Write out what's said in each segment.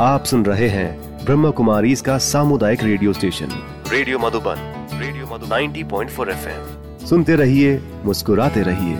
आप सुन रहे हैं ब्रह्म कुमारी इसका सामुदायिक radio station. Radio Madhuban radio Madhuban. 90.4 FM. सुनते रहिए मुस्कुराते रहिए।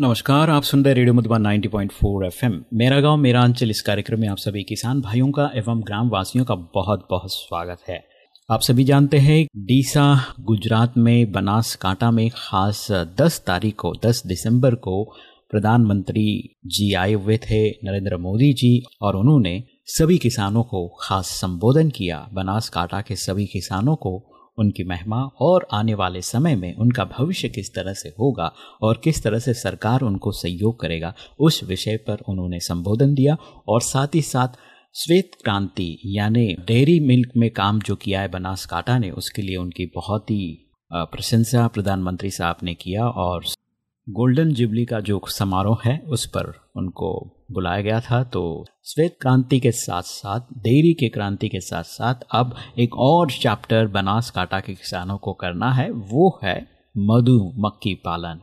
नमस्कार आप सुन रहे रेडियो मधुबन 90.4 एफएम। मेरा गाँव मेरा अंचल इस कार्यक्रम में आप सभी किसान भाइयों का एवं ग्राम वासियों का बहुत बहुत स्वागत है। आप सभी जानते हैं डीसा गुजरात में बनास कांटा में खास 10 तारीख को 10 दिसंबर को प्रधानमंत्री जी आए हुए थे, नरेंद्र मोदी जी, और उन्होंने सभी किसानों को खास संबोधन किया। बनास काटा के सभी किसानों को उनकी महिमा और आने वाले समय में उनका भविष्य किस तरह से होगा और किस तरह से सरकार उनको सहयोग करेगा, उस विषय पर उन्होंने संबोधन दिया और साथ ही साथ श्वेत क्रांति, यानी डेयरी मिल्क में काम जो किया है बनासकाठा ने, उसके लिए उनकी बहुत ही प्रशंसा प्रधानमंत्री साहब ने किया और गोल्डन जुबली का जो समारोह है, उस पर उनको बुलाया गया था। तो श्वेत क्रांति के साथ साथ डेयरी के क्रांति के साथ साथ अब एक और चैप्टर बनास काटा के किसानों को करना है, वो है मधु मक्की पालन।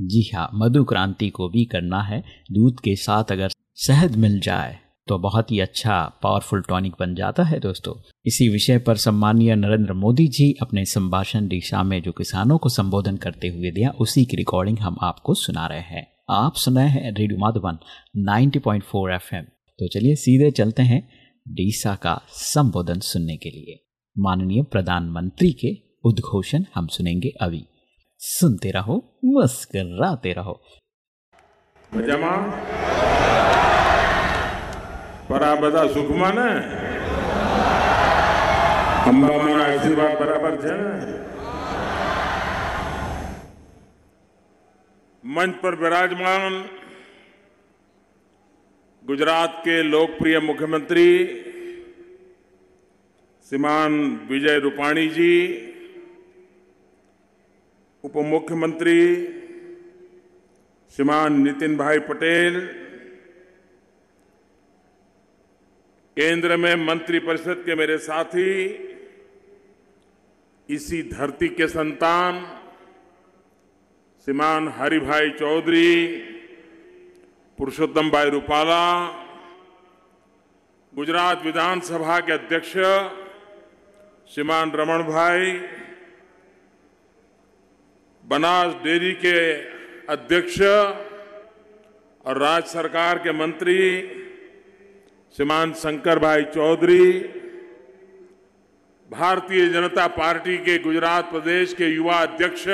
जी हाँ मधु क्रांति को भी करना है। दूध के साथ अगर शहद मिल जाए तो बहुत ही अच्छा पावरफुल टॉनिक बन जाता है दोस्तों। इसी विषय पर सम्मानीय नरेंद्र मोदी जी अपने संभाषण दिशा में जो किसानों को संबोधन करते हुए दिया, उसी की रिकॉर्डिंग हम आपको सुना रहे हैं। आप सुनाए हैं रेडियो माधवन 90.4 एफएम। तो चलिए सीधे चलते हैं डीसा का संबोधन सुनने के लिए। माननीय प्रधानमंत्री के उद्घोषण हम सुनेंगे अभी। सुनते रहो, मुस्कराते रहो। પરા બધા સુખમાં ને અંબામાના આશીર્વાદ બરાબર છે ને मंच पर विराजमान गुजरात के लोकप्रिय मुख्यमंत्री श्रीमान विजय रूपाणी जी उप मुख्यमंत्री श्रीमान नितिन भाई पटेल केंद्र में मंत्रिपरिषद के मेरे साथी, इसी धरती के संतान, श्रीमान हरिभाई चौधरी, पुरुषोत्तम भाई रूपाला, गुजरात विधानसभा के अध्यक्ष, श्रीमान रमण भाई, बनास डेयरी के अध्यक्ष और राज्य सरकार के मंत्री श्रीमान शंकर भाई चौधरी, भारतीय जनता पार्टी के गुजरात प्रदेश के युवा अध्यक्ष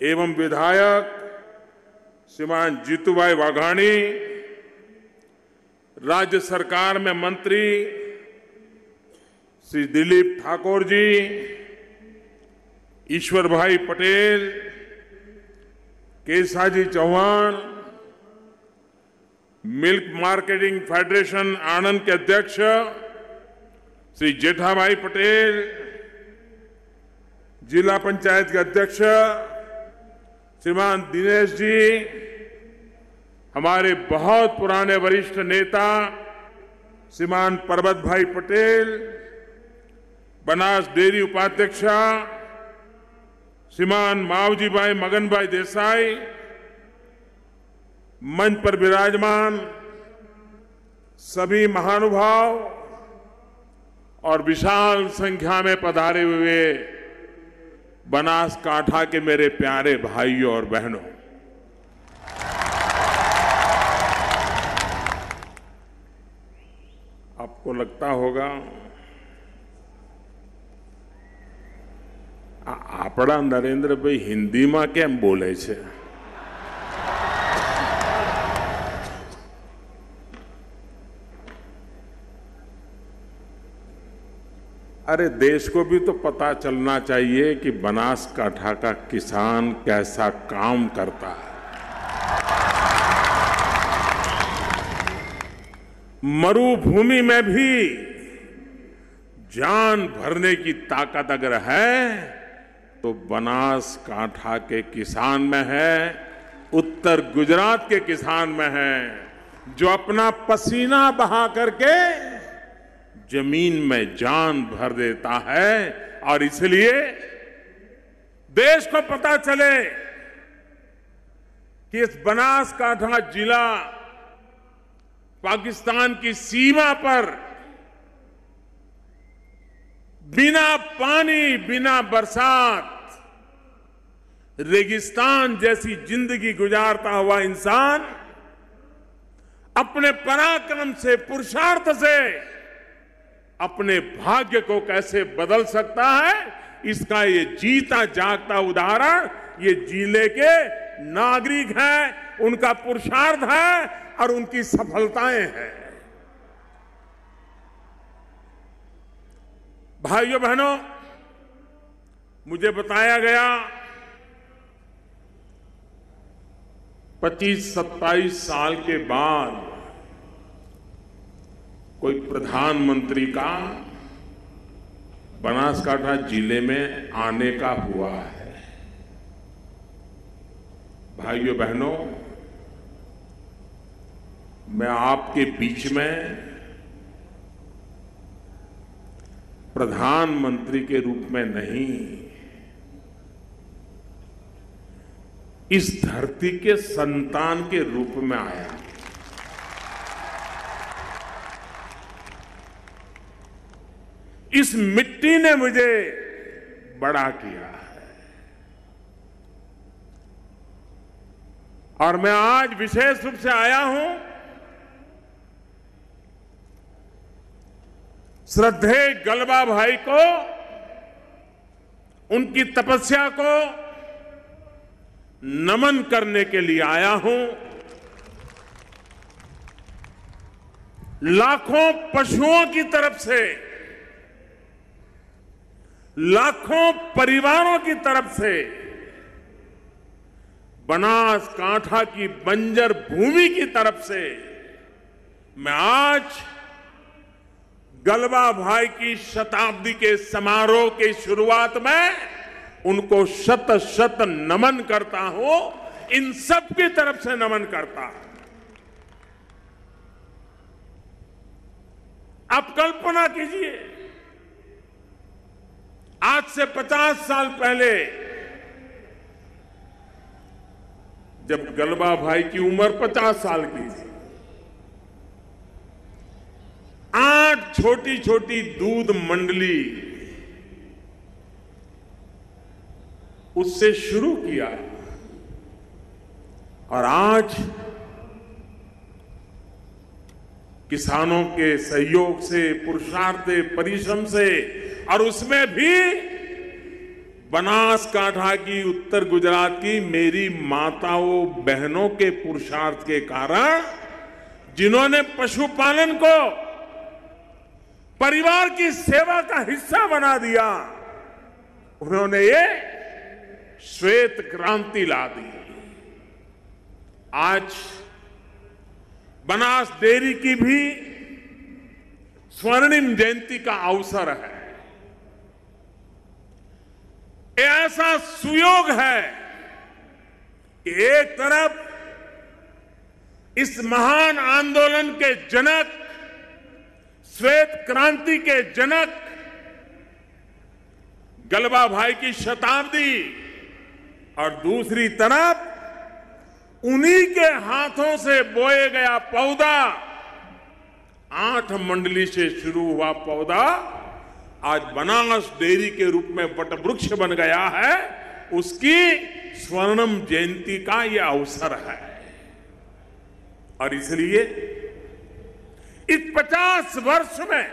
एवं विधायक श्रीमान जीतूभाई वाघाणी, राज्य सरकार में मंत्री Shri Dilip Thakur ji, Ishwar Bhai Patel, Kesaji Chauhan milk marketing federation Anand के अध्यक्ष, श्री जेठाभाई पटेल, जिला पंचायत के अध्यक्ष, श्रीमान दिनेश जी, हमारे बहुत पुराने वरिष्ठ नेता, श्रीमान परबत भाई पटेल, बनास डेयरी उपाध्यक्षा, श्रीमान मावजी भाई मगन भाई देसाई मंच पर विराजमान सभी महानुभाव और विशाल संख्या में पधारे हुए बनासकांठा के मेरे प्यारे भाइयों और बहनों आपको लगता होगा આપણા નરેન્દ્રભાઈ હિન્દીમાં કેમ બોલે છે अरे देश को भी तो पता चलना चाहिए कि बनासकाठा का किसान कैसा काम करता है। मरुभूमि में भी जान भरने की ताकत अगर है तो बनासकाठा के किसान में है, उत्तर गुजरात के किसान में है, जो अपना पसीना बहा करके ज़मीन में जान भर देता है और इसलिए देश को पता चले कि इस बनासकांठा जिला पाकिस्तान की सीमा पर बिना पानी, बिना बरसात, रेगिस्तान जैसी ज़िंदगी गुजारता हुआ इंसान अपने पराक्रम से पुरुषार्थ से अपने भाग्य को कैसे बदल सकता है? इसका ये जीता जागता उदाहरण, ये ज़िले के नागरिक हैं, उनका पुरुषार्थ है और उनकी सफलताएँ हैं। भाइयों बहनों, मुझे बताया गया 25-27 साल के बाद कोई प्रधानमंत्री का बनासकांठा ज़िले में आने का हुआ है। भाइयों बहनों, मैं आपके बीच में प्रधानमंत्री के रूप में नहीं, इस धरती के संतान के रूप में आया। इस मिट्टी ने मुझे बड़ा किया है। और मैं आज विशेष रूप से आया हूँ श्रद्धे गलबा भाई को, उनकी तपस्या को नमन करने के लिए आया हूँ। लाखों पशुओं की तरफ़ से लाखों परिवारों की तरफ़ से बनास कांठा की बंजर भूमि की तरफ़ से मैं आज गलबा भाई की शताब्दी के समारोह की शुरुआत में उनको शत शत नमन करता हूँ, इन सब की तरफ़ से नमन करता हूँ। आप कल्पना कीजिए। आज से 50 साल पहले, जब गलबा भाई की उम्र 50 साल की थी, आठ छोटी छोटी दूध मंडली उससे शुरू किया और आज किसानों के सहयोग से, पुरुषार्थ परिश्रम से और उसमें भी बनासकांठा की उत्तर गुजरात की मेरी माताओं, बहनों के पुरुषार्थ के कारण जिन्होंने पशुपालन को परिवार की सेवा का हिस्सा बना दिया, उन्होंने ये श्वेत क्रांति ला दी। आज बनास डेयरी की भी स्वर्णिम जयंती का अवसर है। ऐसा सुयोग है कि एक तरफ़ इस महान आंदोलन के जनक, श्वेत क्रांति के जनक गलबा भाई की शताब्दी, और दूसरी तरफ़ उन्हीं के हाथों से बोए गया पौधा, आठ मंडली से शुरू हुआ पौधा आज बनारस डेयरी के रूप में वटवृक्ष बन गया है, उसकी स्वर्णम जयंती का यह अवसर है। और इसलिए इस पचास वर्ष में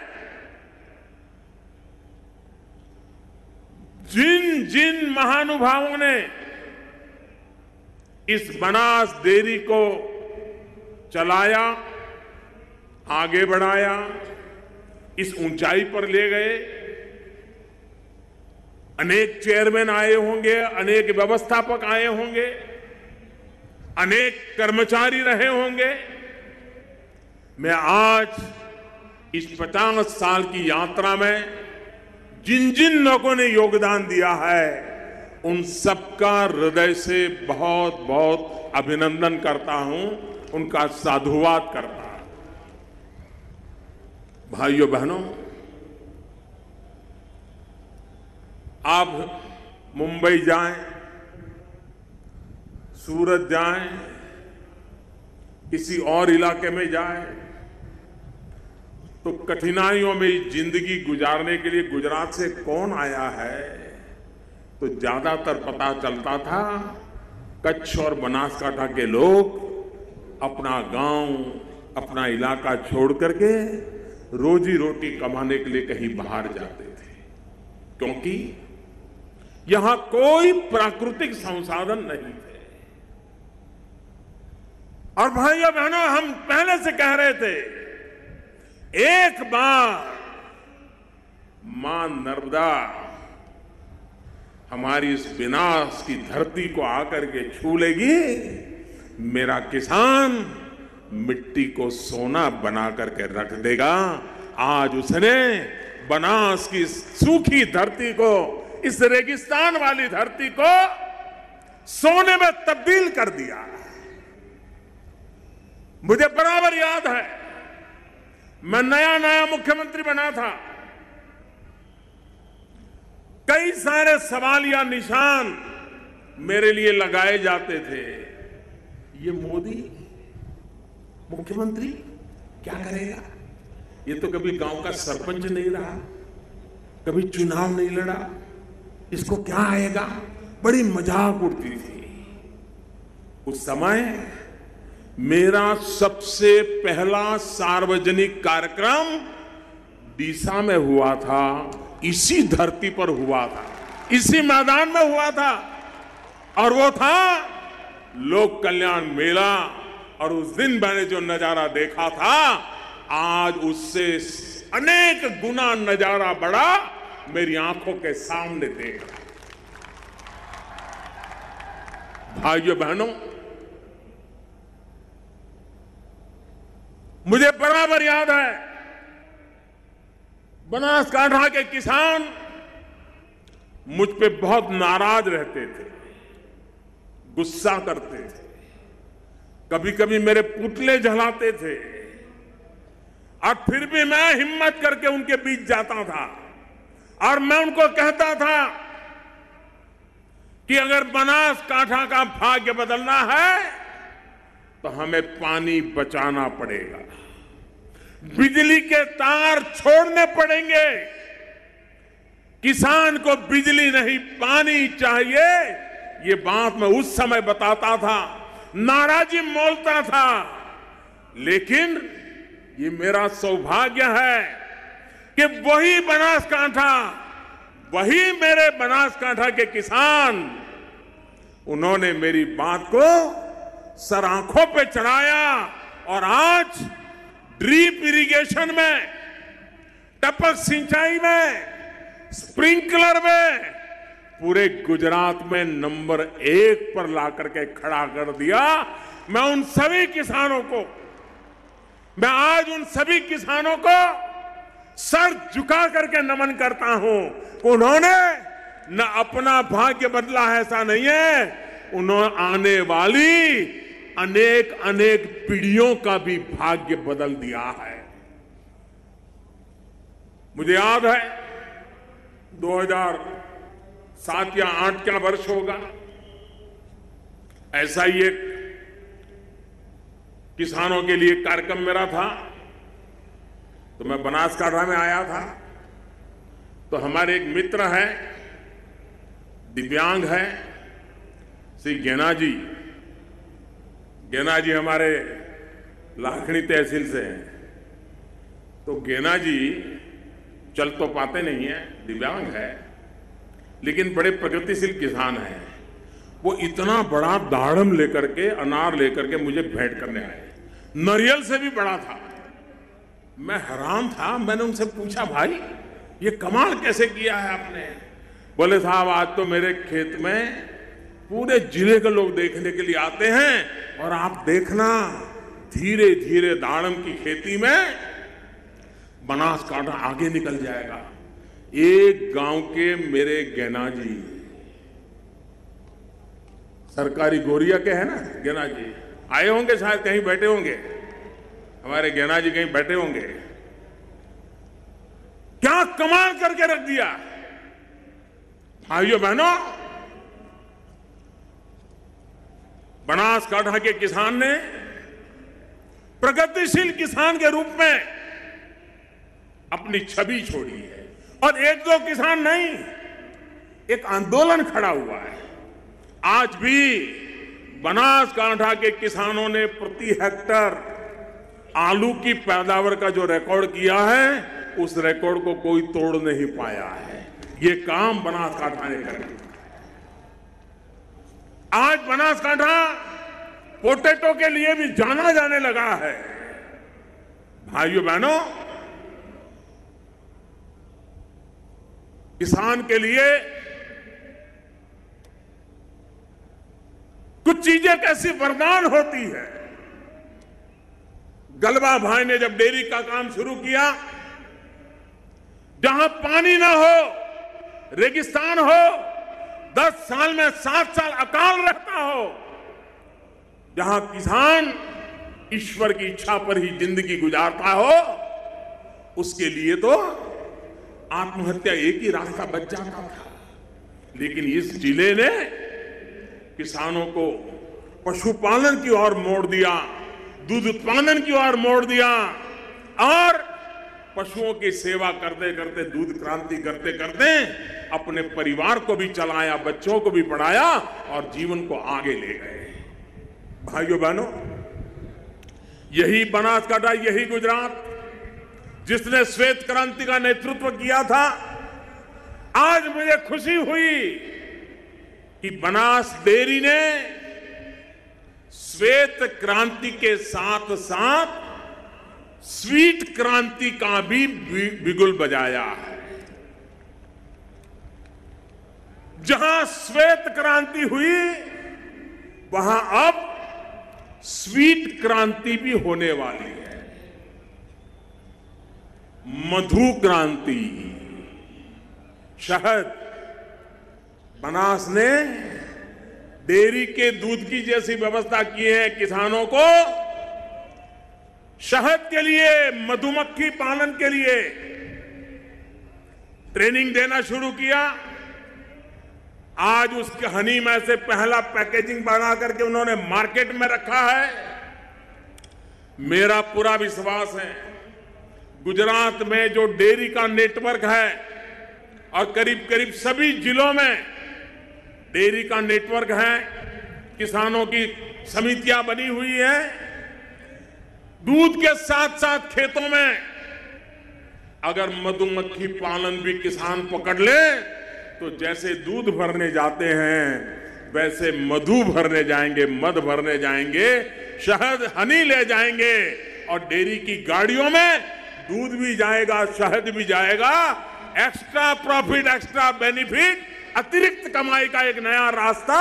जिन जिन महानुभावों ने इस बनास डेयरी को चलाया, आगे बढ़ाया, इस ऊंचाई पर ले गए अनेक चेयरमैन आए होंगे, अनेक व्यवस्थापक आए होंगे, अनेक कर्मचारी रहे होंगे। मैं आज इस पचास साल की यात्रा में जिन जिन लोगों ने योगदान दिया है, उन सबका हृदय से बहुत बहुत अभिनंदन करता हूँ, उनका साधुवाद करता हूँ। भाइयों, बहनों आप मुंबई जाएँ, सूरत जाएँ, किसी और इलाके में जाएँ तो कठिनाइयों में ज़िंदगी गुजारने के लिए गुजरात से कौन आया है? तो ज़्यादातर पता चलता था, कच्छ और बनासकांठा के लोग अपना गाँव, अपना इलाका छोड़ करके रोजी रोटी कमाने के लिए कहीं बाहर जाते थे। क्योंकि यहाँ कोई प्राकृतिक संसाधन नहीं थे। और भाइयों बहनों, हम पहले से कह रहे थे, एक बार माँ नर्मदा हमारी इस विनाश की धरती को आकर के छू लेगी, मेरा किसान मिट्टी को सोना बना करके रख देगा। आज उसने बनास की सूखी धरती को इस रेगिस्तान वाली धरती को सोने में तब्दील कर दिया मुझे बराबर याद है, मैं नया नया मुख्यमंत्री बना था। कई सारे सवाल या निशान मेरे लिए लगाए जाते थे। ये मोदी मुख्यमंत्री क्या करेगा? ये तो कभी गाँव का सरपंच नहीं रहा, कभी चुनाव नहीं लड़ा इसको क्या आएगा? बड़ी मज़ाक उड़ती थी। उस समय मेरा सबसे पहला सार्वजनिक कार्यक्रम डीसा में हुआ था, इसी धरती पर हुआ था, इसी मैदान में हुआ था। और वो था लोक कल्याण मेला, और उस दिन मैंने जो नज़ारा देखा था, आज उससे अनेक गुना नज़ारा बड़ा मेरी आँखों के सामने देख। भाइयों बहनों, मुझे बराबर याद है, बनासकांठा के किसान मुझ पे बहुत नाराज़ रहते थे, गुस्सा करते थे। कभी कभी मेरे पुतले जलाते थे, और फिर भी मैं हिम्मत करके उनके बीच जाता था। और मैं उनको कहता था कि अगर बनास कांठा का भाग्य बदलना है तो हमें पानी बचाना पड़ेगा। बिजली के तार छोड़ने पड़ेंगे। किसान को बिजली नहीं, पानी चाहिए। ये बात मैं उस समय बताता था। नाराजी मोलता था। लेकिन ये मेरा सौभाग्य है। कि वही बनासकांठा, वही मेरे बनासकांठा के किसान, उन्होंने मेरी बात को सर आँखों पे चढ़ाया और आज ड्रीप इरिगेशन में, टपक सिंचाई में, स्प्रिंकलर में, पूरे गुजरात में नंबर एक पर ला करके खड़ा कर दिया। मैं उन सभी किसानों को, मैं आज उन सभी किसानों को सर झुका करके नमन करता हूँ। उन्होंने न अपना भाग्य बदला है, ऐसा नहीं है। उन्होंने आने वाली अनेक अनेक पीढ़ियों का भी भाग्य बदल दिया है। मुझे याद है 2000 सात या आठ क्या वर्ष होगा? ऐसा ही एक किसानों के लिए कार्यक्रम मेरा था। तो मैं बनासकांठा में आया था। तो हमारे एक मित्र हैं, दिव्यांग हैं, श्री गेना जी। गेना जी हमारे लाखनी तहसील से हैं। तो गेना जी चल तो पाते नहीं है, दिव्यांग है, लेकिन बड़े प्रगतिशील किसान हैं। वो इतना बड़ा दाड़म लेकर के, अनार लेकर के मुझे भेंट करने आए। नरियल से भी बड़ा था। मैं हैरान था, मैंने उनसे पूछा, भाई, ये कमाल कैसे किया है आपने? बोले, साहब, आज तो मेरे खेत में पूरे ज़िले के लोग देखने के लिए आते हैं और आप देखना धीरे धीरे दाड़म की खेती में बनासकांठा आगे निकल जाएगा। एक गाँव के मेरे गैना जी सरकारी गोरिया के हैं ना गैना जी आए होंगे शायद, कहीं बैठे होंगे। हमारे गैना जी कहीं बैठे होंगे। क्या कमाल करके रख दिया। भाइयों बहनों बनासकांठा के किसान ने प्रगतिशील किसान के रूप में अपनी छवि छोड़ी है। और एक दो किसान नहीं, एक आंदोलन खड़ा हुआ है। आज भी बनासकांठा के किसानों ने प्रति हेक्टर आलू की पैदावार का जो रिकॉर्ड किया है, उस रिकॉर्ड को कोई तोड़ नहीं पाया है। ये काम बनासकांठा ने कर आज बनासकांठा पोटेटो के लिए भी जाना जाने लगा है। भाइयों बहनों, किसान के लिए कुछ चीज़ें कैसी वरदान होती है। गलबा भाई ने जब डेयरी का काम शुरू किया, जहाँ पानी ना हो, रेगिस्तान हो, दस साल में सात साल अकाल रहता हो, जहाँ किसान ईश्वर की इच्छा पर ही ज़िंदगी गुजारता हो, उसके लिए तो आत्महत्या एक ही रास्ता बच जाता था। लेकिन इस ज़िले ने किसानों को पशुपालन की ओर मोड़ दिया। दूध उत्पादन की ओर मोड़ दिया और पशुओं की सेवा करते करते, दूध क्रांति करते करते अपने परिवार को भी चलाया, बच्चों को भी पढ़ाया और जीवन को आगे ले गए। भाइयों, बहनों, यही बनासकांठा यही गुजरात, जिसने श्वेत क्रांति का नेतृत्व किया था, आज मुझे खुशी हुई कि बनास डेयरी ने श्वेत क्रांति के साथ साथ स्वीट क्रांति का भी बिगुल बजाया है। जहाँ श्वेत क्रांति हुई, वहाँ अब स्वीट क्रांति भी होने वाली है। मधु क्रांति, शहद, बनास ने डेयरी के दूध की जैसी व्यवस्था की है किसानों को, शहद के लिए, मधुमक्खी पालन के लिए ट्रेनिंग देना शुरू किया। आज उसके हनी में से पहला पैकेजिंग बना करके उन्होंने मार्केट में रखा है। मेरा पूरा विश्वास है, गुजरात में जो डेयरी का नेटवर्क है और करीब करीब सभी जिलों में डेयरी का नेटवर्क है, किसानों की समितियाँ बनी हुई है। दूध के साथ साथ खेतों में अगर मधुमक्खी पालन भी किसान पकड़ ले तो जैसे दूध भरने जाते हैं, वैसे मधु भरने जाएँगे, मध भरने जाएँगे, शहद, हनी ले जाएँगे। और डेयरी की गाड़ियों में दूध भी जाएगा, शहद भी जाएगा एक्स्ट्रा प्रॉफिट एक्स्ट्रा बेनिफिट अतिरिक्त कमाई का एक नया रास्ता,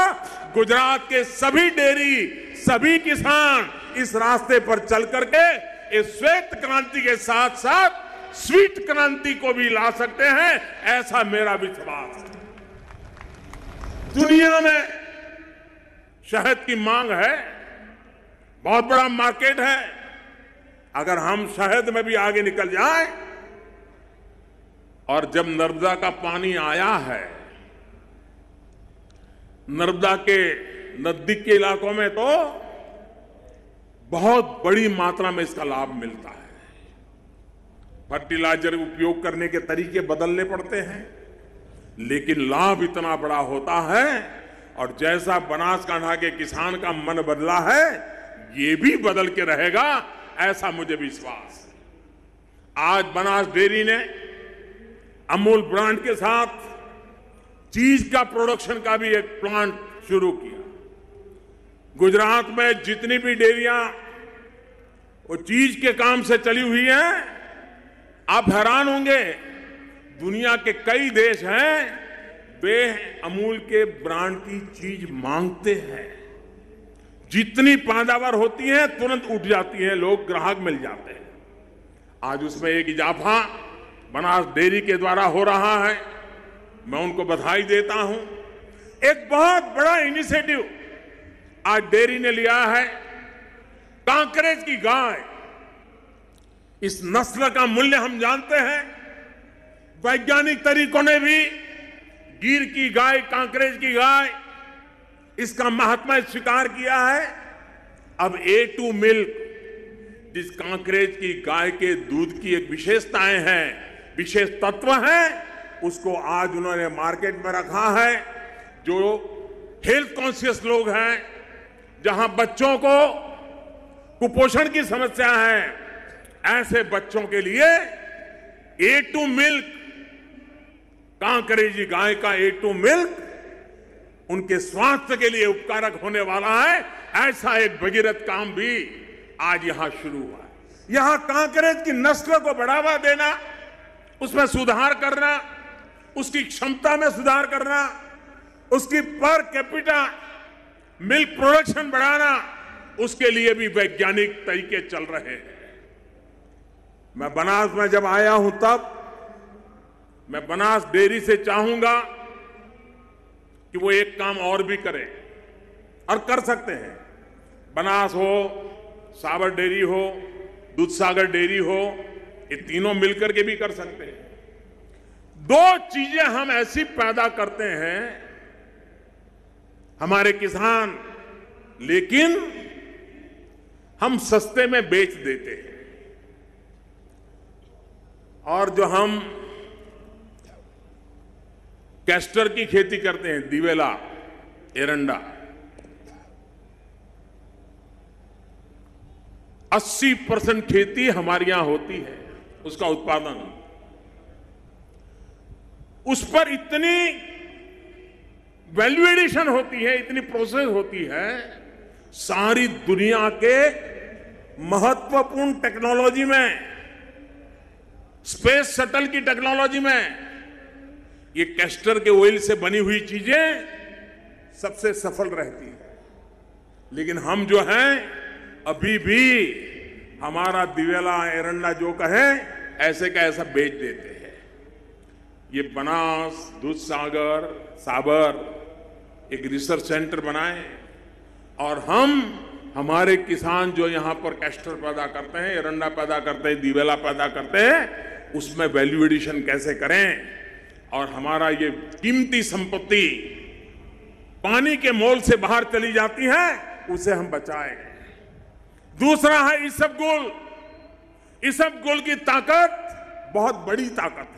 गुजरात के सभी डेयरी, सभी किसान इस रास्ते पर चल करके इस श्वेत क्रांति के साथ साथ स्वीट क्रांति को भी ला सकते हैं, ऐसा मेरा विश्वास दुनिया में शहद की मांग है, बहुत बड़ा मार्केट है। अगर हम शहद में भी आगे निकल जाए, और जब नर्मदा का पानी आया है नर्मदा के नज़दीक के इलाकों में तो बहुत बड़ी मात्रा में इसका लाभ मिलता है। फर्टिलाइज़र उपयोग करने के तरीके बदलने पड़ते हैं, लेकिन लाभ इतना बड़ा होता है और जैसा बनासकांठा के किसान का मन बदला है, ये भी बदल के रहेगा, ऐसा मुझे विश्वास है। आज बनास डेयरी ने अमूल ब्रांड के साथ चीज़ का प्रोडक्शन का भी एक प्लांट शुरू किया। गुजरात में जितनी भी डेयरियाँ वो चीज़ के काम से चली हुई हैं, आप हैरान होंगे, दुनिया के कई देश हैं, वे अमूल के ब्रांड की चीज़ मांगते हैं। जितनी पैदावार होती है, तुरंत उठ जाती है, लोग ग्राहक मिल जाते हैं। आज उसमें एक इजाफा बनास डेयरी के द्वारा हो रहा है। मैं उनको बधाई देता हूँ। एक बहुत बड़ा इनिशिएटिव आज डेयरी ने लिया है। कांकरेज की गाय। इस नस्ल का मूल्य हम जानते हैं। वैज्ञानिक तरीकों ने भी गिर की गाय, कांकरेज की गाय, इसका महात्मा स्वीकार किया है। अब ए टू मिल्क जिस कांकरेज की गाय के दूध की एक विशेषताएँ हैं, विशेष तत्व हैं उसको आज उन्होंने मार्केट में रखा है, जो हेल्थ कॉन्शियस लोग हैं, जहाँ बच्चों को कुपोषण की समस्या है, ऐसे बच्चों के लिए ए टू मिल्क कांकरेजी गाय का ए टू मिल्क उनके स्वास्थ्य के लिए उपकारक होने वाला है, ऐसा एक भगीरथ काम भी आज यहाँ शुरू हुआ है। यहाँ कांकरेज की नस्ल को बढ़ावा देना, उसमें सुधार करना उसकी क्षमता में सुधार करना, उसकी पर कैपिटा, मिल्क प्रोडक्शन बढ़ाना, उसके लिए भी वैज्ञानिक तरीके चल रहे हैं। मैं बनास में जब आया हूँ तब, मैं बनास डेयरी से चाहूँगा कि वो एक काम और भी करें और कर सकते हैं। बनास हो साबर डेयरी हो दूध सागर डेयरी हो, ये तीनों मिलकर के भी कर सकते हैं। दो चीज़ें हम ऐसी पैदा करते हैं, हमारे किसान, लेकिन हम सस्ते में बेच देते हैं। और जो हम कैस्टर की खेती करते हैं, दिवेला, एरंडा 80 परसेंट खेती हमारे यहाँ होती है, उसका उत्पादन। उस पर इतनी वैल्यू एडिशन होती है, इतनी प्रोसेस होती है, सारी दुनिया के महत्वपूर्ण टेक्नोलॉजी में स्पेस शटल की टेक्नोलॉजी में, ये कैस्टर के ऑयल से बनी हुई चीज़ें सबसे सफल रहती है। लेकिन हम जो हैं, अभी भी हमारा दिवेला एरंडा जो कहे, ऐसे का ऐसा बेच देते हैं। ये बनास दूध सागर साबर एक रिसर्च सेंटर बनाए और हम, हमारे किसान जो यहाँ पर कैस्टर पैदा करते हैं, एरंडा पैदा करते हैं, दिवेला पैदा करते हैं, उसमें वैल्यू एडिशन कैसे करें? और हमारा ये कीमती संपत्ति पानी के मोल से बाहर चली जाती है, उसे हम बचाएँ दूसरा है इसबगुल इसबगुल की ताकत, बहुत बड़ी ताकत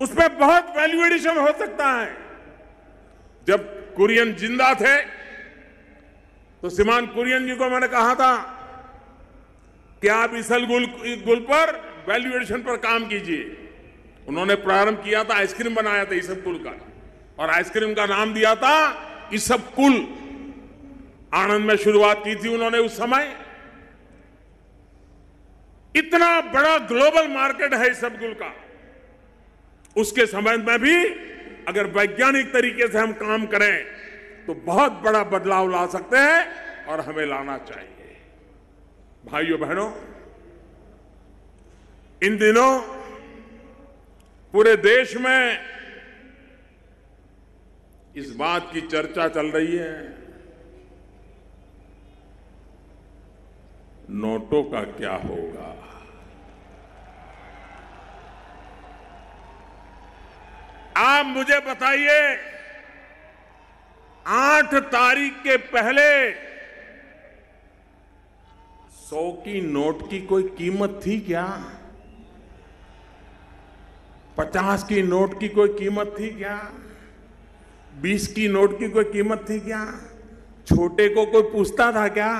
उसमें बहुत वैल्यू एडिशन हो सकता है। जब कुरियन ज़िंदा थे तो सीमान कुरियन जी को मैंने कहा था कि आप इसल गुल गुल पर वैल्यू एडिशन पर काम कीजिए। उन्होंने प्रारंभ किया था, आइसक्रीम बनाया था इसब कुल का। और आइसक्रीम का नाम दिया था इसब कुल। आनंद में शुरुआत की थी उन्होंने उस समय। इतना बड़ा ग्लोबल मार्केट है इसब गुल का। उसके संबंध में भी अगर वैज्ञानिक तरीके से हम काम करें तो बहुत बड़ा बदलाव ला सकते हैं और हमें लाना चाहिए। भाइयों, बहनों, इन दिनों पूरे देश में इस बात की चर्चा चल रही है। नोटों का क्या होगा? आप मुझे बताइए, आठ तारीख के पहले सौ की नोट की कोई कीमत थी क्या? पचास की नोट की कोई कीमत थी क्या? बीस की नोट की कोई कीमत थी क्या? छोटे को कोई पूछता था क्या?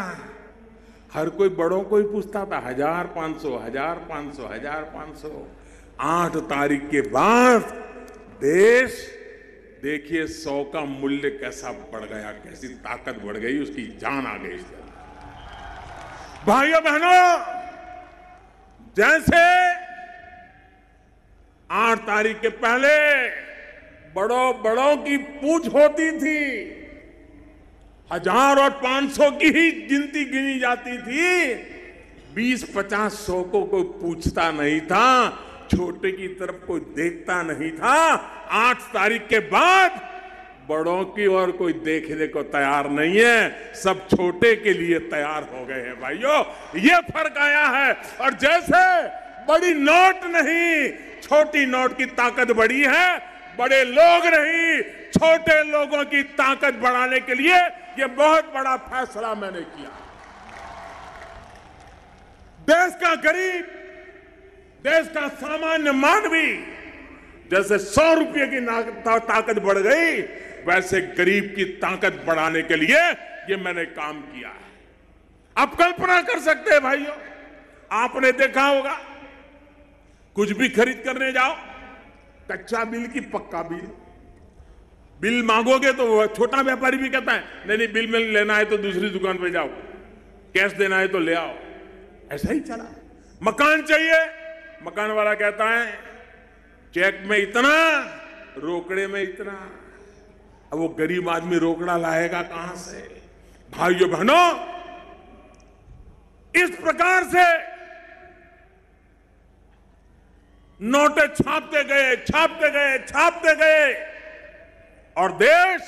हर कोई बड़ों को ही पूछता था, हज़ार पाँच सौ, हज़ार पाँच सौ, हज़ार पाँच सौ। आठ तारीख के बाद देश, देखिए सौ का मूल्य कैसा बढ़ गया, कैसी ताकत बढ़ गई, उसकी जान आ गई भाइयों, बहनों, जैसे आठ तारीख के पहले बड़ों बड़ों की पूछ होती थी, हज़ार और पाँच सौ की ही गिनती गिनी जाती थी, बीस पचास सौ को कोई पूछता नहीं था छोटे की तरफ़ कोई देखता नहीं था। आठ तारीख के बाद बड़ों की ओर कोई देखने को तैयार नहीं है। सब छोटे के लिए तैयार हो गए हैं भाइयों। ये फ़र्क आया है। और जैसे बड़ी नोट नहीं, छोटी नोट की ताकत बड़ी है, बड़े लोग नहीं, छोटे लोगों की ताकत बढ़ाने के लिए ये बहुत बड़ा फैसला मैंने किया। देश का गरीब देश का सामान्य मानवी जैसे सौ रुपये की ताकत बढ़ गई, वैसे गरीब की ताकत बढ़ाने के लिए ये मैंने काम किया है। आप कल्पना कर सकते हैं भाइयों, आपने देखा होगा, कुछ भी खरीद करने जाओ, कच्चा बिल की पक्का बिल। बिल मांगोगे तो छोटा व्यापारी भी कहता है, नहीं नहीं, बिल में लेना है तो दूसरी दुकान पे जाओ, कैश देना है तो ले आओ। ऐसा ही चला। मकान चाहिए मकान वाला कहता है, चेक में इतना, रोकड़े में इतना। अब वो गरीब आदमी रोकड़ा लाएगा कहाँ से? भाइयों बहनों, इस प्रकार से नोटे छापते गए छापते गए छापते गए। और देश,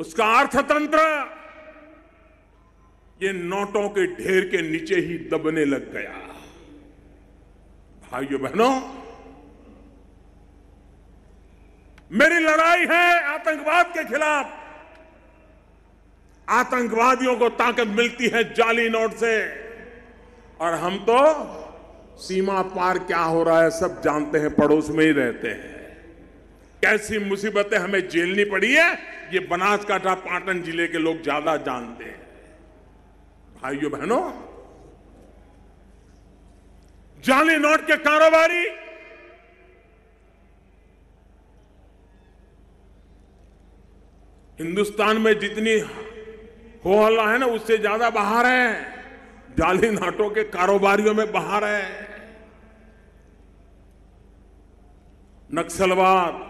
उसका अर्थतंत्र, ये नोटों के ढेर के नीचे ही दबने लग गया। भाइयों बहनों, मेरी लड़ाई है आतंकवाद के खिलाफ। आतंकवादियों को ताकत मिलती है जाली नोट से। और हम तो सीमा पार क्या हो रहा है सब जानते हैं, पड़ोस में ही रहते हैं। कैसी मुसीबतें हमें झेलनी पड़ी है, ये बनासकांठा, पाटन ज़िले के लोग ज़्यादा जानते हैं। भाइयों, बहनों जाली नोट के कारोबारी। हिंदुस्तान में जितनी हो हल्ला है ना, उससे ज़्यादा बाहर है। जाली नोटों के कारोबारियों में बाहर है। नक्सलवाद,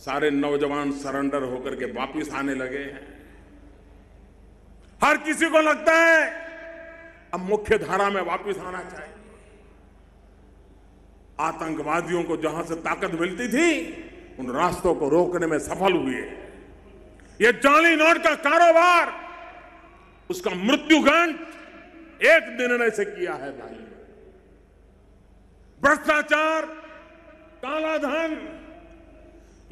सारे नौजवान सरेंडर होकर के वापिस आने लगे हैं। हर किसी को लगता है, अब मुख्य धारा में वापिस आना चाहिए। आतंकवादियों को जहाँ से ताकत मिलती थी, उन रास्तों को रोकने में सफल हुए। ये जाली नोट का कारोबार, उसका मृत्युगंठ एक निर्णय से किया है भाई। भ्रष्टाचार, काला धन,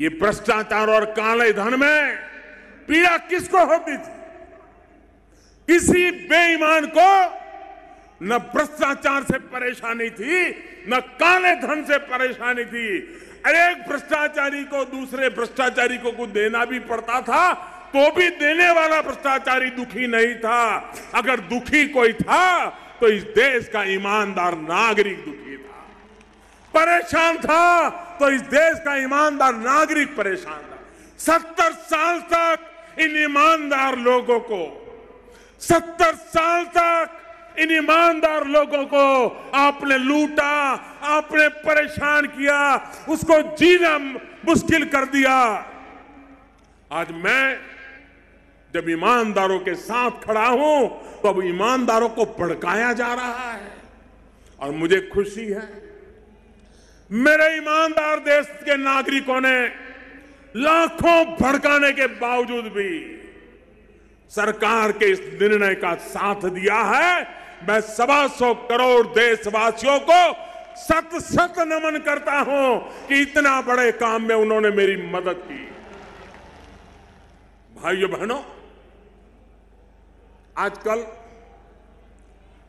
ये भ्रष्टाचार और काले धन में पीड़ा किसको होती थी? किसी बेईमान को न भ्रष्टाचार से परेशानी थी, न काले धन से परेशानी थी। एक भ्रष्टाचारी को दूसरे भ्रष्टाचारी को कुछ देना भी पड़ता था तो भी देने वाला भ्रष्टाचारी दुखी नहीं था। अगर दुखी कोई था तो इस देश का ईमानदार नागरिक दुखी था। परेशान था तो इस देश का ईमानदार नागरिक परेशान था। सत्तर साल तक इन ईमानदार लोगों को, सत्तर साल तक इन ईमानदार लोगों को आपने लूटा, आपने परेशान किया, उसको जीना मुश्किल कर दिया। आज मैं जब ईमानदारों के साथ खड़ा हूँ तो अब ईमानदारों को भड़काया जा रहा है और मुझे खुशी है। मेरे ईमानदार देश के नागरिकों ने लाखों भड़काने के बावजूद भी सरकार के इस निर्णय का साथ दिया है। मैं सवा सौ करोड़ देशवासियों को सत सत नमन करता हूँ कि इतना बड़े काम में उन्होंने मेरी मदद की। भाइयों बहनों, आजकल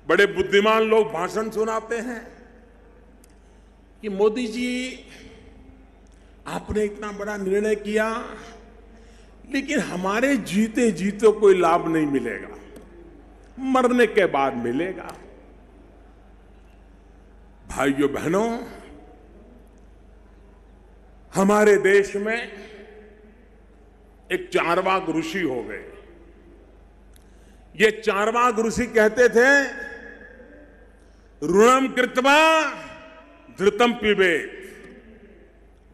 बड़े बुद्धिमान लोग भाषण सुनाते हैं कि मोदी जी, आपने इतना बड़ा निर्णय किया, लेकिन हमारे जीते जीते कोई लाभ नहीं मिलेगा। मरने के बाद मिलेगा। भाइयों, बहनों, हमारे देश में एक चारवाक ऋषि हो गए। ये चारवाक ऋषि कहते थे, ऋणम कृतवा धृतम पीबे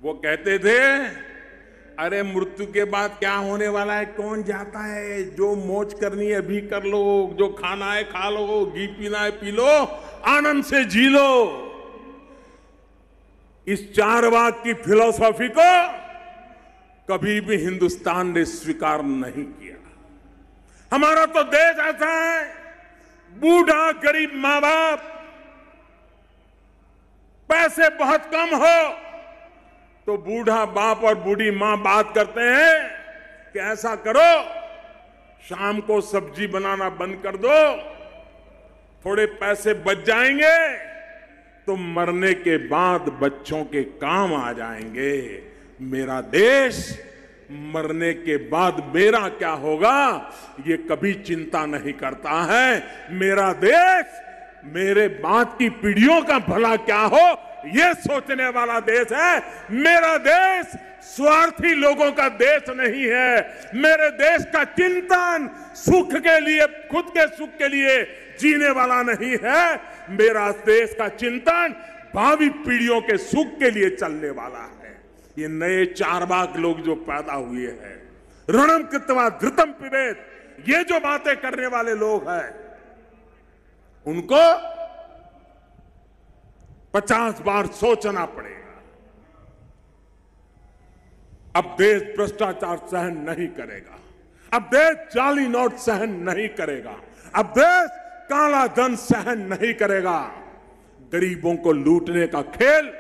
वो कहते थे अरे मृत्यु के बाद क्या होने वाला है? कौन जाता है? जो मौज करनी है, अभी कर लो। जो खाना है, खा लो। घी पीना है, पी लो। आनंद से जी लो। इस चार वाक की फिलोसॉफी को कभी भी हिंदुस्तान ने स्वीकार नहीं किया। हमारा तो देश ऐसा है, बूढ़ा, गरीब माँ बाप, पैसे बहुत कम हो। तो बूढ़ा बाप और बूढ़ी माँ बात करते हैं कि ऐसा करो, शाम को सब्ज़ी बनाना बंद कर दो, थोड़े पैसे बच जाएँगे तो मरने के बाद बच्चों के काम आ जाएँगे। मेरा देश मरने के बाद मेरा क्या होगा, ये कभी चिंता नहीं करता है। मेरा देश मेरे बाद की पीढ़ियों का भला क्या हो ये सोचने वाला देश है, मेरा देश स्वार्थी लोगों का देश नहीं है। मेरे देश का चिंतन सुख के लिए, खुद के सुख के लिए जीने वाला नहीं है। मेरा देश का चिंतन भावी पीढ़ियों के सुख के लिए चलने वाला है। ये नए चार बाग लोग जो पैदा हुए हैं रणम कृतवा धृतम पिबेत, ये जो बातें करने वाले लोग हैं, उनको पचास बार सोचना पड़ेगा। अब देश भ्रष्टाचार सहन नहीं करेगा। अब देश जाली नोट सहन नहीं करेगा। अब देश काला धन सहन नहीं करेगा। गरीबों को लूटने का खेल,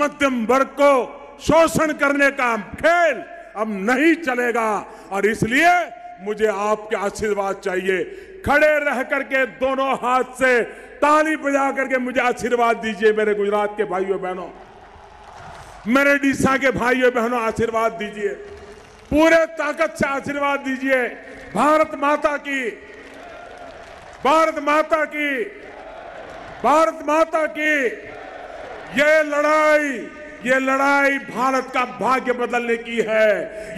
मध्यम वर्ग को शोषण करने का खेल अब नहीं चलेगा। और इसलिए मुझे आपके आशीर्वाद चाहिए खड़े रह करके दोनों हाथ से ताली बजा करके मुझे आशीर्वाद दीजिए मेरे गुजरात के भाइयों बहनों। मेरे डीसा के भाइयों बहनों, आशीर्वाद दीजिए। पूरे ताकत से आशीर्वाद दीजिए। भारत माता की, भारत माता की, भारत माता की, ये लड़ाई ये लड़ाई भारत का भाग्य बदलने की है।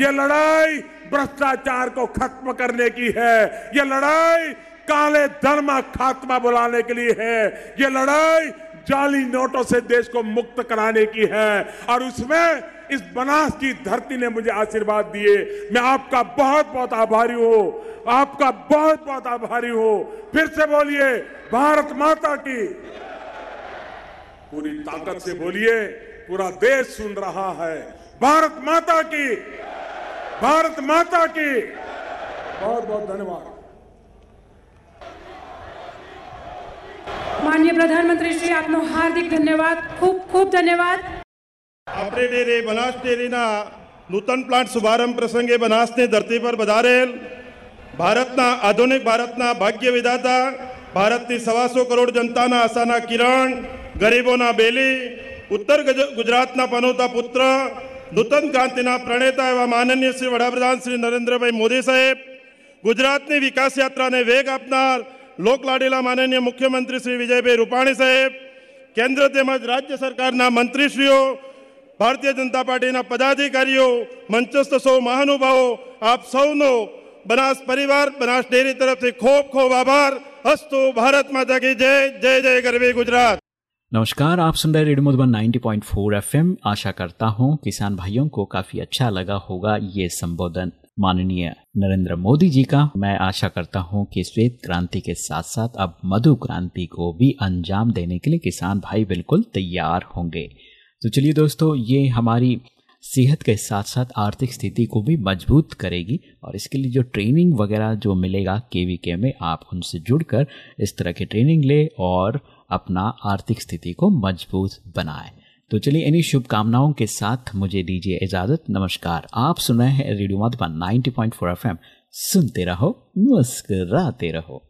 ये लड़ाई भ्रष्टाचार को खत्म करने की है। ये लड़ाई काले धर्म खात्मा बुलाने के लिए है। ये लड़ाई जाली नोटों से देश को मुक्त कराने की है। और उसमें इस बनास की धरती ने मुझे आशीर्वाद दिए। मैं आपका बहुत बहुत आभारी हूँ। आपका बहुत बहुत आभारी हूँ। फिर से बोलिए, भारत माता की। पूरी ताकत से बोलिए, पूरा देश सुन रहा है। भारत माता की। भारत माता की बहुत बहुत धन्यवाद માનનીય પ્રધાનમંત્રી શ્રી આપનો હાર્દિક ધન્યવાદ ખૂબ ખૂબ ધન્યવાદ આપણે ડેરે બનાસ ડેરીના નૂતન પ્લાન્ટ શુભારંભ પ્રસંગે બનાસની ધરતી પર વધારેલ ભારતના આધુનિક ભારતના ભાગ્ય વિધાતા ભારતની સવાસો કરોડ જનતાના આશાના કિરણ ગરીબોના બેલી ઉત્તર ગુજરાતના પનોતા પુત્ર નૂતન ક્રાંતિના પ્રણેતા એવા માનનીય શ્રી વડાપ્રધાન શ્રી નરેન્દ્રભાઈ મોદી સાહેબ ગુજરાતની વિકાસ યાત્રાને વેગ આપનાર લોકલાડીલા માનનીય મુખ્યમંત્રી શ્રી વિજયભાઈ રૂપાણી સાહેબ કેન્દ્ર તેમજ રાજ્ય સરકારના મંત્રીશ્રીઓ ભારતીય જનતા પાર્ટીના પદાધિકારીઓ મંચસ્થ સૌ મહાનુભાવો આપ સૌનો બનાસ પરિવાર બનાસ ડેરી તરફથી ખૂબ ખૂબ આભાર હસ્તુ ભારત માતા કી જય જય જય ગરવી ગુજરાત नमस्कार, आप सुन रहे रेडियो मधुबन 90.4 एफएम। आशा करता हूँ किसान भाइयों को काफ़ी अच्छा लगा होगा ये संबोधन माननीय नरेंद्र मोदी जी का। मैं आशा करता हूँ कि श्वेत क्रांति के साथ साथ अब मधु क्रांति को भी अंजाम देने के लिए किसान भाई बिल्कुल तैयार होंगे। तो चलिए दोस्तों, ये हमारी सेहत के साथ साथ आर्थिक स्थिति को भी मज़बूत करेगी और इसके लिए जो ट्रेनिंग वगैरह जो मिलेगा के में, आप उनसे जुड़कर इस तरह की ट्रेनिंग ले और अपना आर्थिक स्थिति को मज़बूत बनाए। तो चलिए इन्हीं शुभकामनाओं के साथ मुझे दीजिए इजाज़त। नमस्कार। आप सुन रहे हैं रेडियो मधुबन 90.4 एफएम। सुनते रहो, मुस्कराते रहो।